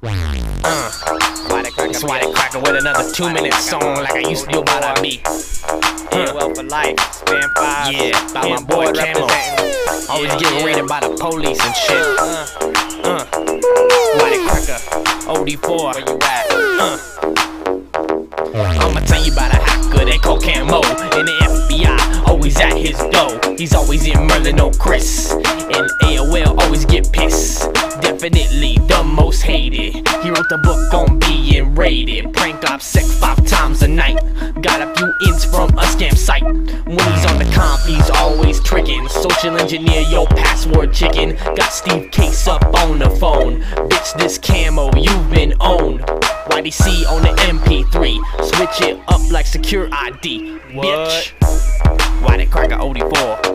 Uh, they cracker with another two minute song like I used to do about be. Yeah, well for life. Span five. Yeah, by my boy Camo. Always getting raided by the police and shit. Uh, why they cracker? OD4. Where you at? Uh. I'ma tell you about a hacker they call Camo in the FBI, always at his dough. He's always in Merlin, no Chris, and AOL always get pissed. Definitely the most hated. He wrote the book on being rated. Prank op sick five times a night. Got a few ins from a scam site. When he's on the comp, he's always tricking. Social engineer your password chicken. Got Steve Case up on the phone. Bitch, this camo, you've been owned. YDC on the MP3. Switch it up like SecurID. Bitch. YTcracker OD4?